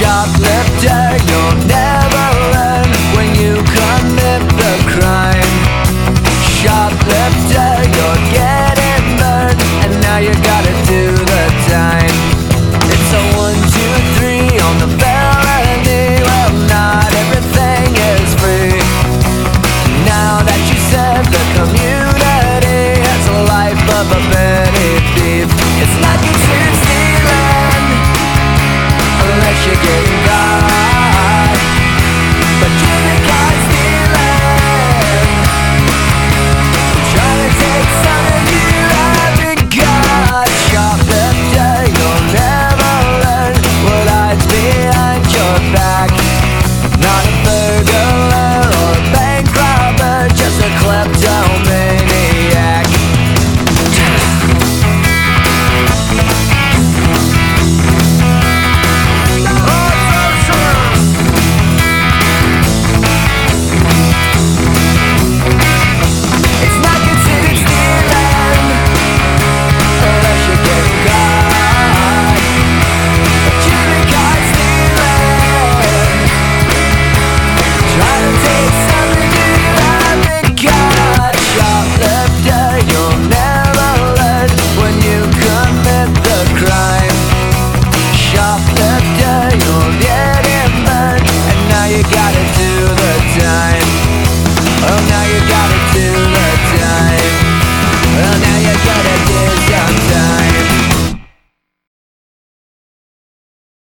shoplifter You'll never learn when you commit the crime. Shoplifter, you're getting burned And now you gotta do the time. It's a one, two, three on the felony. Well, not everything is free. Now that you said the community Has a life of a